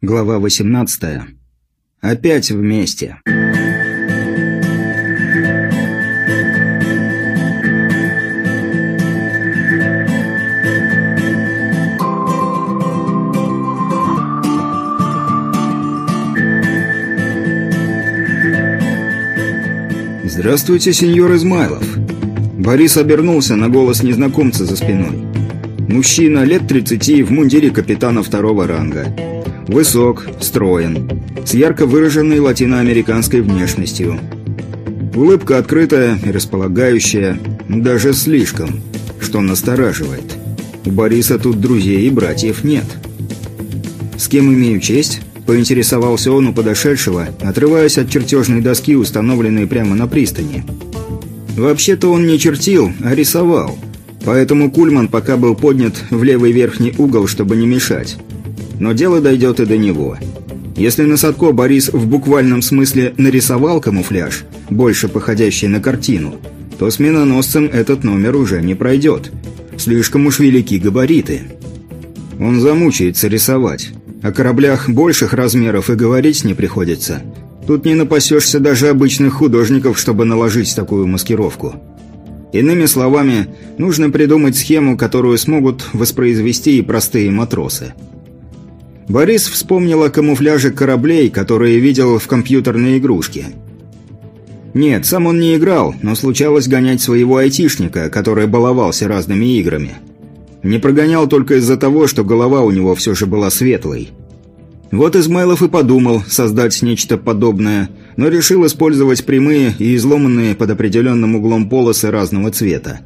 Глава 18. Опять вместе. «Здравствуйте, сеньор Измайлов!» Борис обернулся на голос незнакомца за спиной. Мужчина лет 30 в мундире капитана второго ранга. Высок, строен, с ярко выраженной латиноамериканской внешностью. Улыбка открытая и располагающая, даже слишком, что настораживает. У Бориса тут друзей и братьев нет. «С кем имею честь?» – поинтересовался он у подошедшего, отрываясь от чертежной доски, установленной прямо на пристани. Вообще-то он не чертил, а рисовал, поэтому Кульман пока был поднят в левый верхний угол, чтобы не мешать но дело дойдет и до него. Если на Садко Борис в буквальном смысле нарисовал камуфляж, больше походящий на картину, то с миноносцем этот номер уже не пройдет. Слишком уж велики габариты. Он замучается рисовать. О кораблях больших размеров и говорить не приходится. Тут не напасешься даже обычных художников, чтобы наложить такую маскировку. Иными словами, нужно придумать схему, которую смогут воспроизвести и простые матросы. Борис вспомнил о камуфляже кораблей, которые видел в компьютерной игрушке. Нет, сам он не играл, но случалось гонять своего айтишника, который баловался разными играми. Не прогонял только из-за того, что голова у него все же была светлой. Вот Измайлов и подумал создать нечто подобное, но решил использовать прямые и изломанные под определенным углом полосы разного цвета.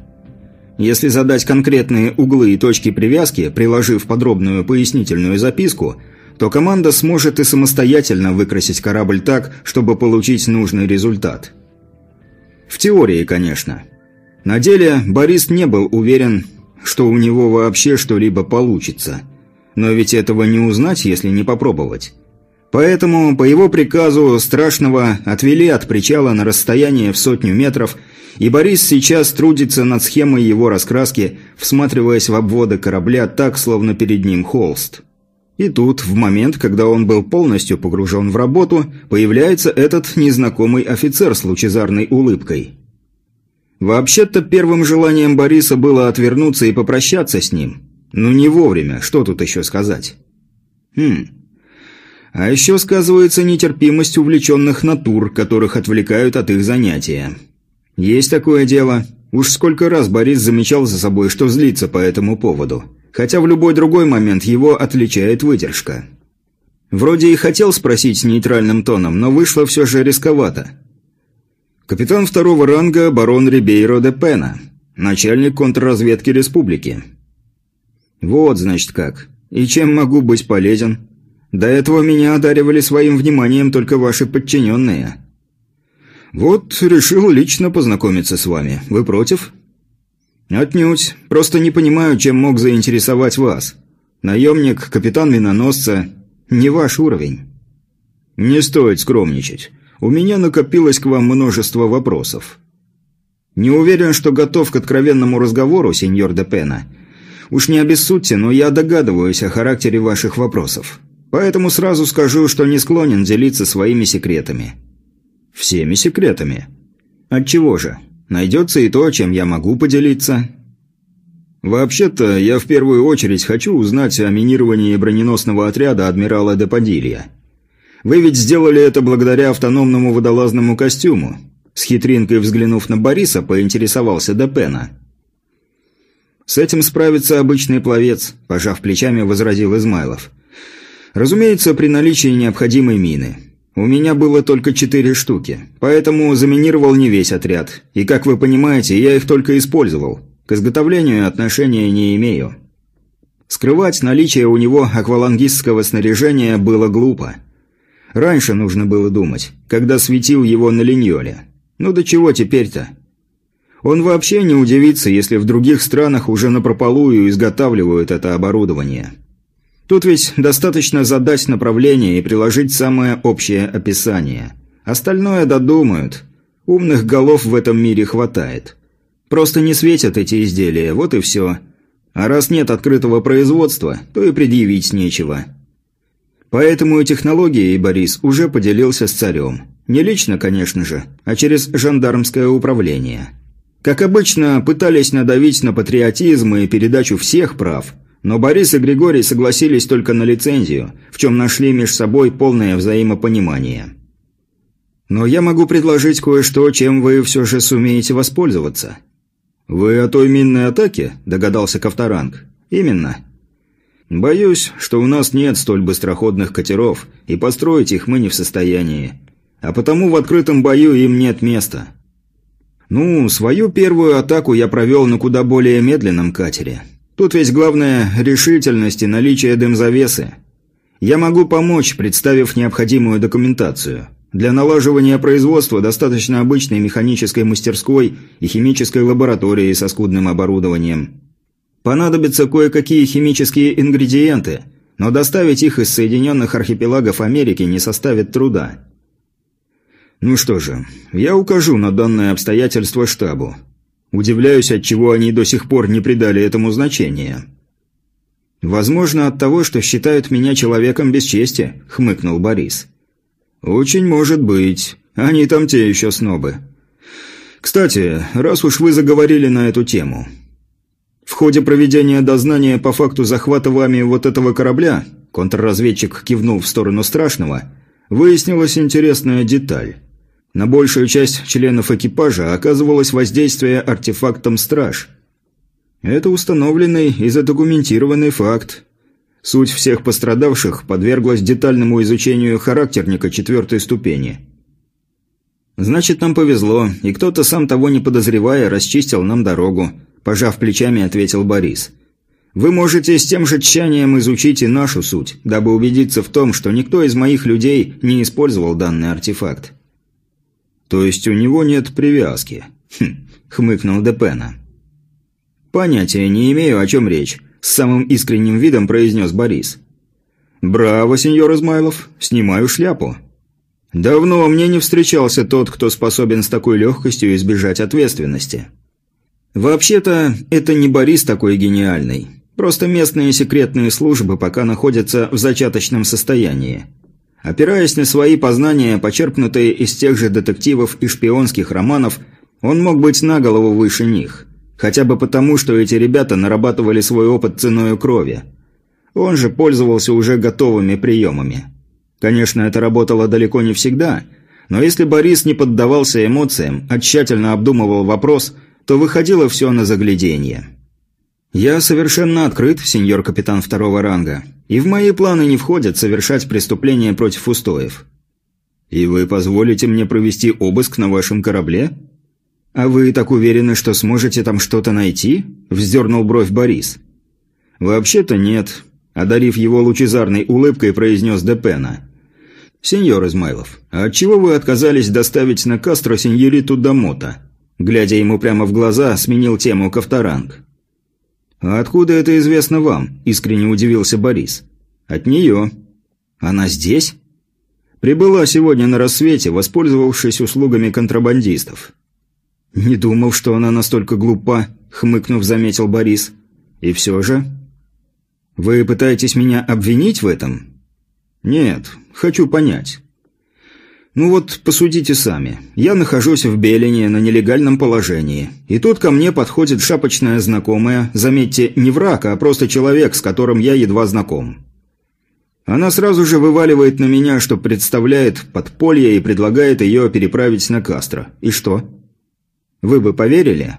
Если задать конкретные углы и точки привязки, приложив подробную пояснительную записку, то команда сможет и самостоятельно выкрасить корабль так, чтобы получить нужный результат. В теории, конечно. На деле Борис не был уверен, что у него вообще что-либо получится. Но ведь этого не узнать, если не попробовать. Поэтому по его приказу Страшного отвели от причала на расстояние в сотню метров – и Борис сейчас трудится над схемой его раскраски, всматриваясь в обводы корабля так, словно перед ним холст. И тут, в момент, когда он был полностью погружен в работу, появляется этот незнакомый офицер с лучезарной улыбкой. Вообще-то первым желанием Бориса было отвернуться и попрощаться с ним. Но не вовремя, что тут еще сказать? Хм... А еще сказывается нетерпимость увлеченных натур, которых отвлекают от их занятия. «Есть такое дело. Уж сколько раз Борис замечал за собой, что злится по этому поводу. Хотя в любой другой момент его отличает выдержка. Вроде и хотел спросить нейтральным тоном, но вышло все же рисковато. Капитан второго ранга барон Рибейро де Пена, начальник контрразведки республики. Вот, значит, как. И чем могу быть полезен? До этого меня одаривали своим вниманием только ваши подчиненные. «Вот, решил лично познакомиться с вами. Вы против?» «Отнюдь. Просто не понимаю, чем мог заинтересовать вас. Наемник, капитан миноносца. Не ваш уровень». «Не стоит скромничать. У меня накопилось к вам множество вопросов». «Не уверен, что готов к откровенному разговору, сеньор де Пена. Уж не обессудьте, но я догадываюсь о характере ваших вопросов. Поэтому сразу скажу, что не склонен делиться своими секретами». Всеми секретами. Отчего же? Найдется и то, чем я могу поделиться. Вообще-то, я в первую очередь хочу узнать о минировании броненосного отряда адмирала де Падилья. Вы ведь сделали это благодаря автономному водолазному костюму. С хитринкой взглянув на Бориса, поинтересовался Депена. «С этим справится обычный пловец», – пожав плечами, возразил Измайлов. «Разумеется, при наличии необходимой мины. У меня было только четыре штуки, поэтому заминировал не весь отряд. И, как вы понимаете, я их только использовал. К изготовлению отношения не имею. Скрывать наличие у него аквалангистского снаряжения было глупо. Раньше нужно было думать, когда светил его на линьоле. Ну до чего теперь-то? Он вообще не удивится, если в других странах уже напропалую изготавливают это оборудование. Тут ведь достаточно задать направление и приложить самое общее описание. Остальное додумают. Умных голов в этом мире хватает. Просто не светят эти изделия, вот и все. А раз нет открытого производства, то и предъявить нечего. Поэтому и технологией Борис уже поделился с царем. Не лично, конечно же, а через жандармское управление. Как обычно, пытались надавить на патриотизм и передачу всех прав, но Борис и Григорий согласились только на лицензию, в чем нашли между собой полное взаимопонимание. Но я могу предложить кое-что, чем вы все же сумеете воспользоваться. «Вы о той минной атаке?» – догадался Ковторанг. «Именно. Боюсь, что у нас нет столь быстроходных катеров, и построить их мы не в состоянии. А потому в открытом бою им нет места. Ну, свою первую атаку я провел на куда более медленном катере. Тут ведь главное – решительность и наличие дымзавесы. Я могу помочь, представив необходимую документацию. Для налаживания производства достаточно обычной механической мастерской и химической лаборатории со скудным оборудованием. Понадобятся кое-какие химические ингредиенты, но доставить их из Соединенных Архипелагов Америки не составит труда. Ну что же, я укажу на данное обстоятельство штабу. Удивляюсь, от чего они до сих пор не придали этому значения. Возможно, от того, что считают меня человеком без чести, хмыкнул Борис. «Очень может быть. Они там те еще снобы. Кстати, раз уж вы заговорили на эту тему. В ходе проведения дознания по факту захвата вами вот этого корабля, контрразведчик кивнул в сторону Страшного, выяснилась интересная деталь. На большую часть членов экипажа оказывалось воздействие артефактом «Страж». Это установленный и задокументированный факт. Суть всех пострадавших подверглась детальному изучению характерника четвертой ступени. «Значит, нам повезло, и кто-то, сам того не подозревая, расчистил нам дорогу», – пожав плечами, ответил Борис. «Вы можете с тем же тщанием изучить и нашу суть, дабы убедиться в том, что никто из моих людей не использовал данный артефакт». «То есть у него нет привязки?» «Хм», – хмыкнул Депена. «Понятия не имею, о чем речь с самым искренним видом произнес Борис. «Браво, сеньор Измайлов, снимаю шляпу». «Давно мне не встречался тот, кто способен с такой легкостью избежать ответственности». «Вообще-то, это не Борис такой гениальный. Просто местные секретные службы пока находятся в зачаточном состоянии. Опираясь на свои познания, почерпнутые из тех же детективов и шпионских романов, он мог быть на голову выше них. Хотя бы потому, что эти ребята нарабатывали свой опыт ценой крови. Он же пользовался уже готовыми приемами. Конечно, это работало далеко не всегда, но если Борис не поддавался эмоциям, а тщательно обдумывал вопрос, то выходило все на загляденье. «Я совершенно открыт, сеньор капитан второго ранга, и в мои планы не входит совершать преступления против устоев». «И вы позволите мне провести обыск на вашем корабле?» «А вы так уверены, что сможете там что-то найти?» – вздернул бровь Борис. «Вообще-то нет», – одарив его лучезарной улыбкой, произнес Депена. «Сеньор Измайлов, а отчего вы отказались доставить на Кастро сеньориту Дамота?» Глядя ему прямо в глаза, сменил тему Ковторанг. «А откуда это известно вам?» – искренне удивился Борис. «От нее». «Она здесь?» «Прибыла сегодня на рассвете, воспользовавшись услугами контрабандистов». «Не думал, что она настолько глупа», — хмыкнув, заметил Борис. «И все же...» «Вы пытаетесь меня обвинить в этом?» «Нет, хочу понять». «Ну вот, посудите сами. Я нахожусь в Белине на нелегальном положении. И тут ко мне подходит шапочная знакомая, заметьте, не враг, а просто человек, с которым я едва знаком. Она сразу же вываливает на меня, что представляет подполье и предлагает ее переправить на Кастро. И что?» Вы бы поверили?»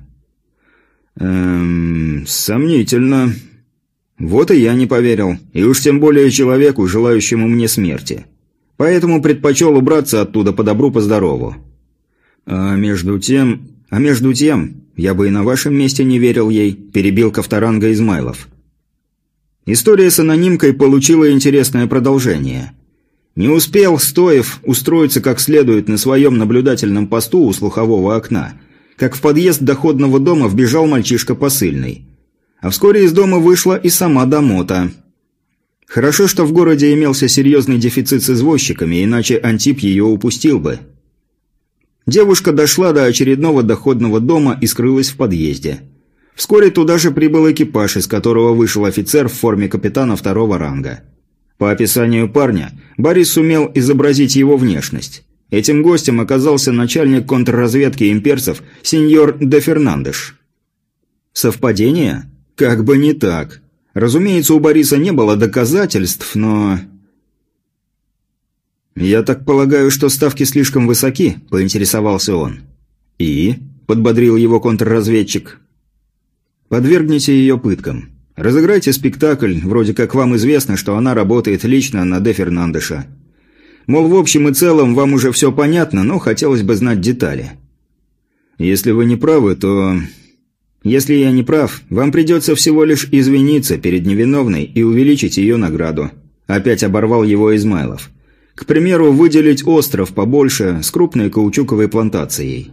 «Эм... сомнительно. Вот и я не поверил. И уж тем более человеку, желающему мне смерти. Поэтому предпочел убраться оттуда по добру, по здорову. А между тем... А между тем, я бы и на вашем месте не верил ей», – перебил Ковторанга Измайлов. История с анонимкой получила интересное продолжение. Не успел Стоев устроиться как следует на своем наблюдательном посту у слухового окна – как в подъезд доходного дома вбежал мальчишка посыльный. А вскоре из дома вышла и сама Домота. Хорошо, что в городе имелся серьезный дефицит с извозчиками, иначе Антип ее упустил бы. Девушка дошла до очередного доходного дома и скрылась в подъезде. Вскоре туда же прибыл экипаж, из которого вышел офицер в форме капитана второго ранга. По описанию парня, Борис сумел изобразить его внешность. Этим гостем оказался начальник контрразведки имперцев сеньор де Фернандеш. Совпадение? Как бы не так. Разумеется, у Бориса не было доказательств, но... «Я так полагаю, что ставки слишком высоки», – поинтересовался он. «И?» – подбодрил его контрразведчик. «Подвергните ее пыткам. Разыграйте спектакль, вроде как вам известно, что она работает лично на Де Фернандеша. Мол, в общем и целом вам уже все понятно, но хотелось бы знать детали. Если вы не правы, то... Если я не прав, вам придется всего лишь извиниться перед невиновной и увеличить ее награду. Опять оборвал его Измайлов. К примеру, выделить остров побольше с крупной каучуковой плантацией.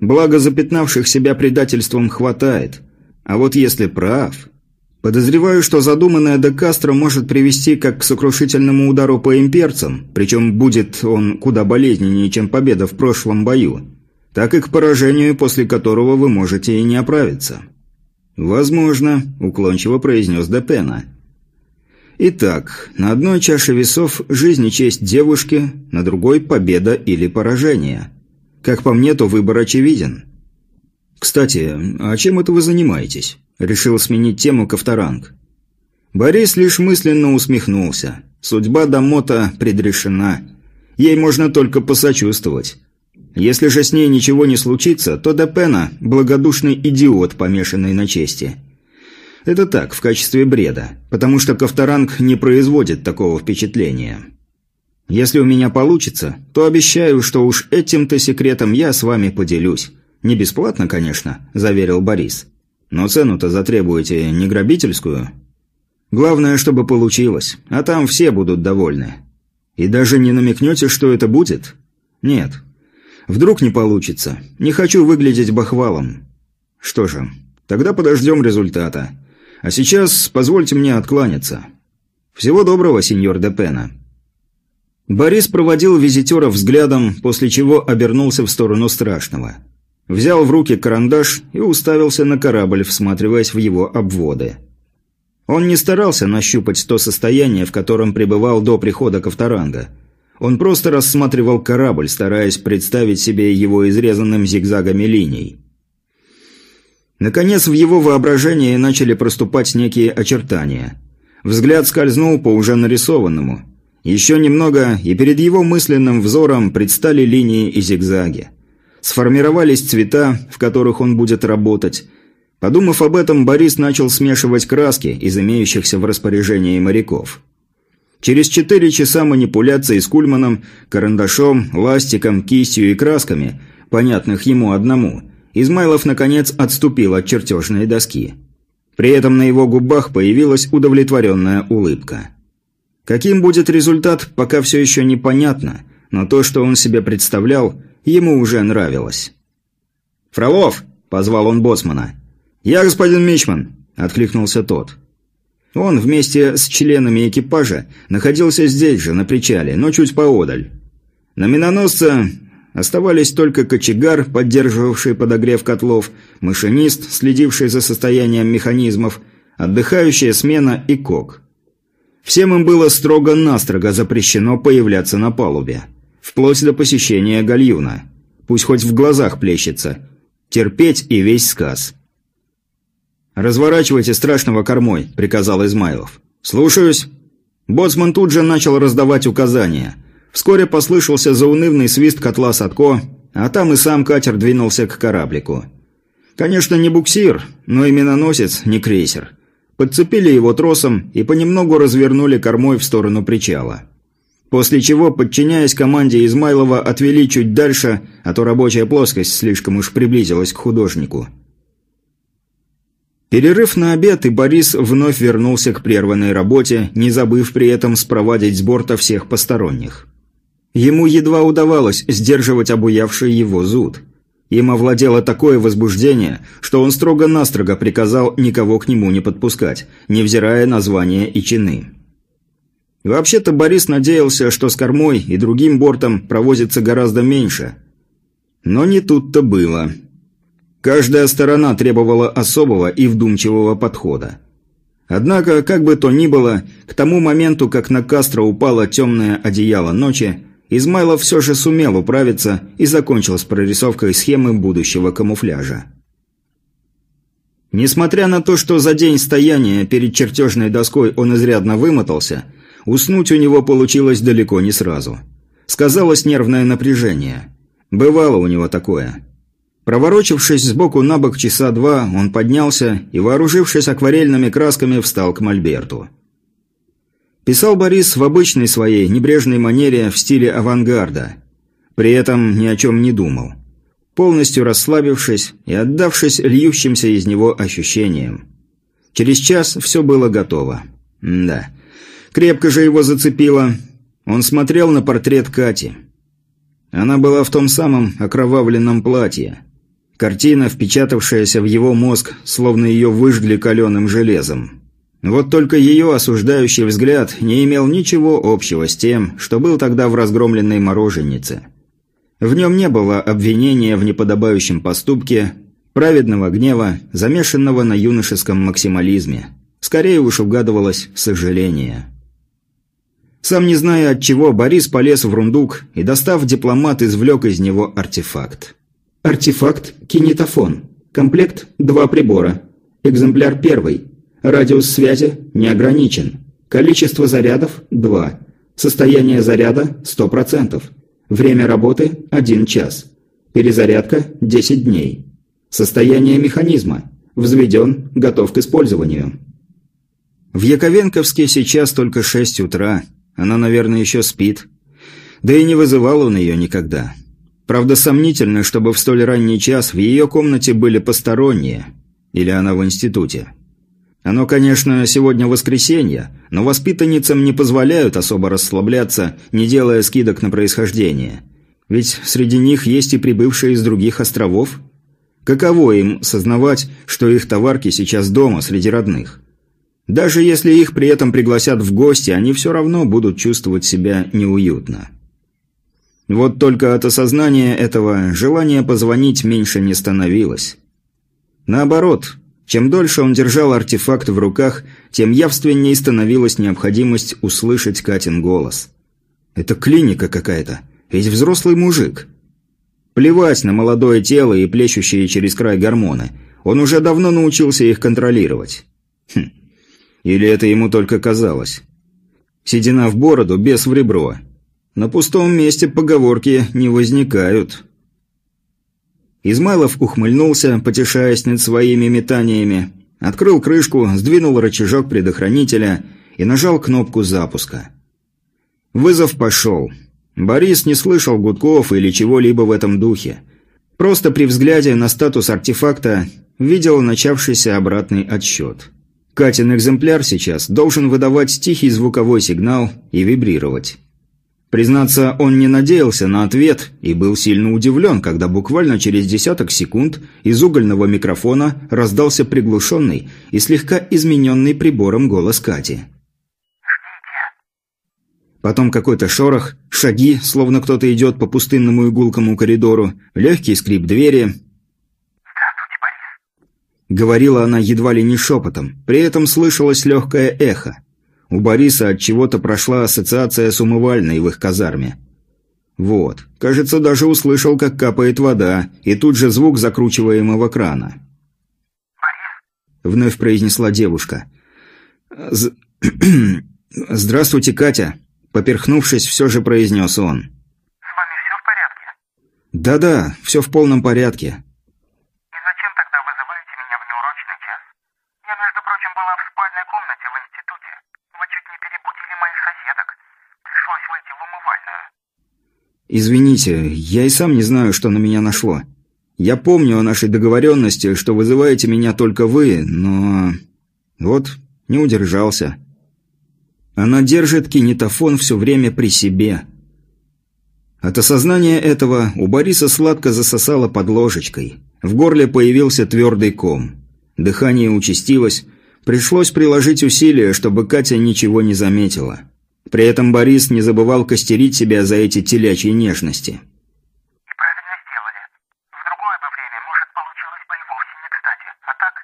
Благо запятнавших себя предательством хватает. А вот если прав... Подозреваю, что задуманное де Кастро может привести как к сокрушительному удару по имперцам, причем будет он куда болезненнее, чем победа в прошлом бою, так и к поражению, после которого вы можете и не оправиться. «Возможно», – уклончиво произнес Депена. «Итак, на одной чаше весов жизнь и честь девушки, на другой – победа или поражение. Как по мне, то выбор очевиден». «Кстати, а чем это вы занимаетесь?» Решил сменить тему Ковторанг. Борис лишь мысленно усмехнулся. Судьба Дамота предрешена. Ей можно только посочувствовать. Если же с ней ничего не случится, то Депена – благодушный идиот, помешанный на чести. Это так, в качестве бреда, потому что Ковторанг не производит такого впечатления. Если у меня получится, то обещаю, что уж этим-то секретом я с вами поделюсь. Не бесплатно, конечно, заверил Борис. Но цену-то затребуете не грабительскую. Главное, чтобы получилось, а там все будут довольны. И даже не намекнете, что это будет? Нет. Вдруг не получится. Не хочу выглядеть бахвалом. Что же, тогда подождем результата. А сейчас позвольте мне откланяться. Всего доброго, сеньор Депена. Борис проводил визитера взглядом, после чего обернулся в сторону страшного – Взял в руки карандаш и уставился на корабль, всматриваясь в его обводы. Он не старался нащупать то состояние, в котором пребывал до прихода Ковторанга. Он просто рассматривал корабль, стараясь представить себе его изрезанным зигзагами линий. Наконец, в его воображении начали проступать некие очертания. Взгляд скользнул по уже нарисованному. Еще немного, и перед его мысленным взором предстали линии и зигзаги. Сформировались цвета, в которых он будет работать. Подумав об этом, Борис начал смешивать краски из имеющихся в распоряжении моряков. Через четыре часа манипуляции с кульманом, карандашом, ластиком, кистью и красками, понятных ему одному, Измайлов наконец отступил от чертежной доски. При этом на его губах появилась удовлетворенная улыбка. Каким будет результат, пока все еще непонятно, но то, что он себе представлял, ему уже нравилось. «Фролов!» – позвал он боцмана. «Я господин Мичман!» – откликнулся тот. Он вместе с членами экипажа находился здесь же, на причале, но чуть поодаль. На миноносце оставались только кочегар, поддерживавший подогрев котлов, машинист, следивший за состоянием механизмов, отдыхающая смена и кок. Всем им было строго-настрого запрещено появляться на палубе. Вплоть до посещения гальюна. Пусть хоть в глазах плещется. Терпеть и весь сказ. «Разворачивайте страшного кормой», – приказал Измайлов. «Слушаюсь». Боцман тут же начал раздавать указания. Вскоре послышался заунывный свист котла Садко, а там и сам катер двинулся к кораблику. Конечно, не буксир, но и миноносец, не крейсер. Подцепили его тросом и понемногу развернули кормой в сторону причала. После чего, подчиняясь команде Измайлова, отвели чуть дальше, а то рабочая плоскость слишком уж приблизилась к художнику. Перерыв на обед, и Борис вновь вернулся к прерванной работе, не забыв при этом спровадить с борта всех посторонних. Ему едва удавалось сдерживать обуявший его зуд. Им овладело такое возбуждение, что он строго-настрого приказал никого к нему не подпускать, невзирая на звания и чины. Вообще-то Борис надеялся, что с кормой и другим бортом провозится гораздо меньше. Но не тут-то было. Каждая сторона требовала особого и вдумчивого подхода. Однако, как бы то ни было, к тому моменту, как на Кастро упало темное одеяло ночи, Измайлов все же сумел управиться и закончил с прорисовкой схемы будущего камуфляжа. Несмотря на то, что за день стояния перед чертежной доской он изрядно вымотался, уснуть у него получилось далеко не сразу. Сказалось нервное напряжение. Бывало у него такое. Проворочившись сбоку на бок часа два, он поднялся и, вооружившись акварельными красками, встал к мольберту. Писал Борис в обычной своей небрежной манере в стиле авангарда. При этом ни о чем не думал. Полностью расслабившись и отдавшись льющимся из него ощущениям. Через час все было готово. М да. Крепко же его зацепило. Он смотрел на портрет Кати. Она была в том самом окровавленном платье. Картина, впечатавшаяся в его мозг, словно ее выжгли каленым железом. Вот только ее осуждающий взгляд не имел ничего общего с тем, что был тогда в разгромленной мороженице. В нем не было обвинения в неподобающем поступке, праведного гнева, замешанного на юношеском максимализме. Скорее уж угадывалось сожаление. Сам не зная от чего, Борис полез в рундук и, достав дипломат, извлек из него артефакт. Артефакт «Кинетофон». Комплект – два прибора. Экземпляр первый. Радиус связи не ограничен. Количество зарядов – 2. Состояние заряда – 100%. Время работы – 1 час. Перезарядка – 10 дней. Состояние механизма. Взведен, готов к использованию. В Яковенковске сейчас только 6 утра. Она, наверное, еще спит. Да и не вызывал он ее никогда. Правда, сомнительно, чтобы в столь ранний час в ее комнате были посторонние. Или она в институте. Оно, конечно, сегодня воскресенье, но воспитанницам не позволяют особо расслабляться, не делая скидок на происхождение. Ведь среди них есть и прибывшие из других островов. Каково им сознавать, что их товарки сейчас дома среди родных? Даже если их при этом пригласят в гости, они все равно будут чувствовать себя неуютно. Вот только от осознания этого желание позвонить меньше не становилось. Наоборот, чем дольше он держал артефакт в руках, тем явственнее становилась необходимость услышать Катин голос. «Это клиника какая-то, ведь взрослый мужик». Плевать на молодое тело и плещущие через край гормоны. Он уже давно научился их контролировать. Хм. Или это ему только казалось. Седина в бороду, без в ребро – на пустом месте поговорки не возникают. Измайлов ухмыльнулся, потешаясь над своими метаниями, открыл крышку, сдвинул рычажок предохранителя и нажал кнопку запуска. Вызов пошел. Борис не слышал гудков или чего-либо в этом духе. Просто при взгляде на статус артефакта видел начавшийся обратный отсчет. Катин экземпляр сейчас должен выдавать тихий звуковой сигнал и вибрировать. Признаться, он не надеялся на ответ и был сильно удивлен, когда буквально через десяток секунд из угольного микрофона раздался приглушенный и слегка измененный прибором голос Кати. «Ждите». Потом какой-то шорох, шаги, словно кто-то идет по пустынному игулкому коридору, легкий скрип двери. Говорила она едва ли не шепотом, при этом слышалось легкое эхо. У Бориса от чего-то прошла ассоциация с умывальной в их казарме. Вот, кажется, даже услышал, как капает вода, и тут же звук закручиваемого крана. «Борис?» – вновь произнесла девушка. З... «Здравствуйте, Катя!» – поперхнувшись, все же произнес он. «С вами все в порядке?» «Да-да, все в полном порядке». «И зачем тогда вызываете меня в неурочный час? Я, между прочим, была в спальной комнате в институте. Вы чуть не перебудили моих соседок. Пришлось выйти в умывальную». «Извините, я и сам не знаю, что на меня нашло. Я помню о нашей договоренности, что вызываете меня только вы, но... Вот, не удержался». Она держит кинетофон все время при себе. От осознания этого у Бориса сладко засосало под ложечкой. В горле появился твердый ком. Дыхание участилось, Пришлось приложить усилия, чтобы Катя ничего не заметила. При этом Борис не забывал костерить себя за эти телячьи нежности. «И правильно сделали. В другое бы время, может, получилось бы и вовсе не кстати. А так,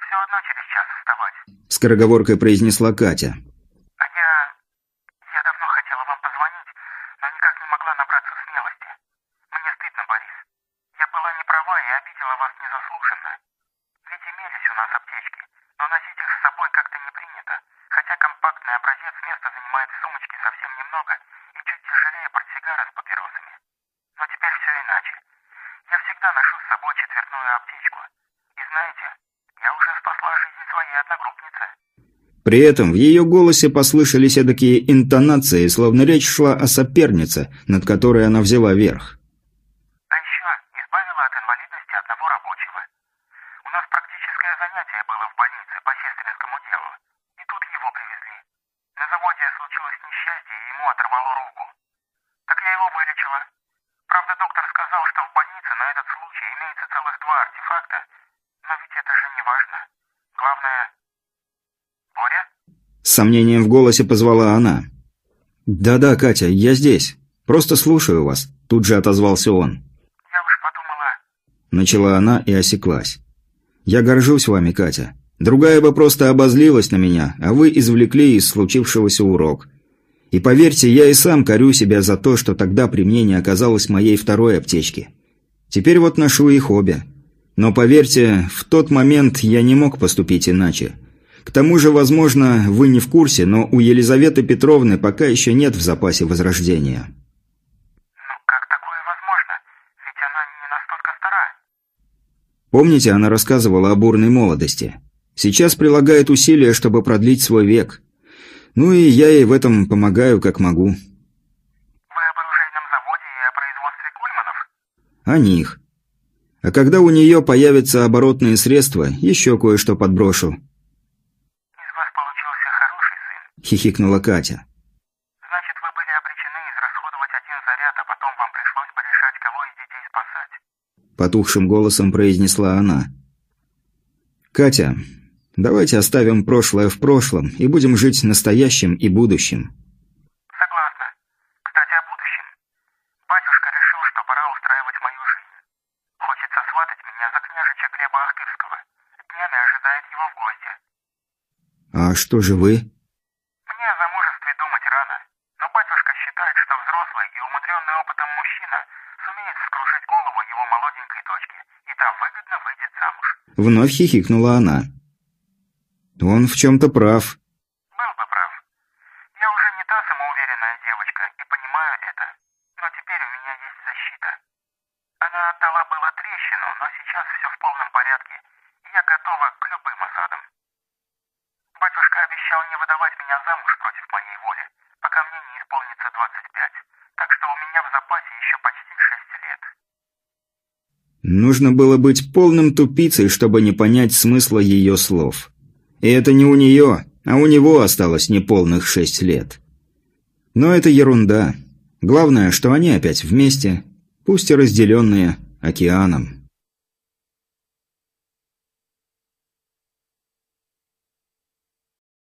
все одно через час вставать». – скороговоркой произнесла Катя. А я... я давно хотела вам позвонить, но никак не могла набраться смелости. Мне стыдно, Борис. Я была не права и обидела вас незаслуженно. Ведь имелись у нас аптечки, но носить их с собой как-то не принято, хотя компактный образец места занимает в сумочке совсем немного и чуть тяжелее портсигара с папиросами. Но теперь все иначе. Я всегда ношу с собой четвертную аптечку. И знаете, я уже спасла жизнь своей одногруппницы. При этом в ее голосе послышались эдакие интонации, словно речь шла о сопернице, над которой она взяла верх. А еще избавила от инвалидности одного рабочего. У нас практическое занятие было в больнице по сестринскому делу. И тут его привезли. На заводе случилось несчастье, и ему оторвало руку. Так я его вылечила. Правда, доктор сказал, что в больнице на этот случай имеется целых два артефакта. Но ведь это же не важно. Главное... Боря? С сомнением в голосе позвала она. «Да-да, Катя, я здесь. Просто слушаю вас», – тут же отозвался он. Я уж подумала... Начала она и осеклась. «Я горжусь вами, Катя. Другая бы просто обозлилась на меня, а вы извлекли из случившегося урок. И поверьте, я и сам корю себя за то, что тогда при мне не оказалось моей второй аптечки. Теперь вот ношу их обе. Но поверьте, в тот момент я не мог поступить иначе. К тому же, возможно, вы не в курсе, но у Елизаветы Петровны пока еще нет в запасе возрождения». Ну как такое возможно? Ведь она не настолько стара. Помните, она рассказывала о бурной молодости? Сейчас прилагает усилия, чтобы продлить свой век. Ну и я ей в этом помогаю, как могу. Вы об оружейном заводе и о производстве кульманов? О них. А когда у нее появятся оборотные средства, еще кое-что подброшу. Из вас получился хороший сын. Хихикнула Катя. Значит, вы были обречены израсходовать один заряд, а потом вам пришлось бы решать, кого из детей спасать. Потухшим голосом произнесла она. Катя, давайте оставим прошлое в прошлом и будем жить настоящим и будущим. Согласна. Кстати, о будущем. Батюшка решил, что пора устраивать мою жизнь. Хочется сватать меня за княжича Глеба Ахтырского. Днями ожидает его в гости. А что же вы? Мне о замужестве думать рано. Но батюшка считает, что взрослый и умудренный опытом мужчина сумеет вскружить голову его молоденькой дочке, и та выгодно выйдет замуж. Вновь хихикнула она. Он в чем-то прав. Был бы прав. Я уже не та самоуверенная девочка и понимаю это. Нужно было быть полным тупицей, чтобы не понять смысла ее слов. И это не у нее, а у него осталось неполных шесть лет. Но это ерунда. Главное, что они опять вместе, пусть и разделенные океаном.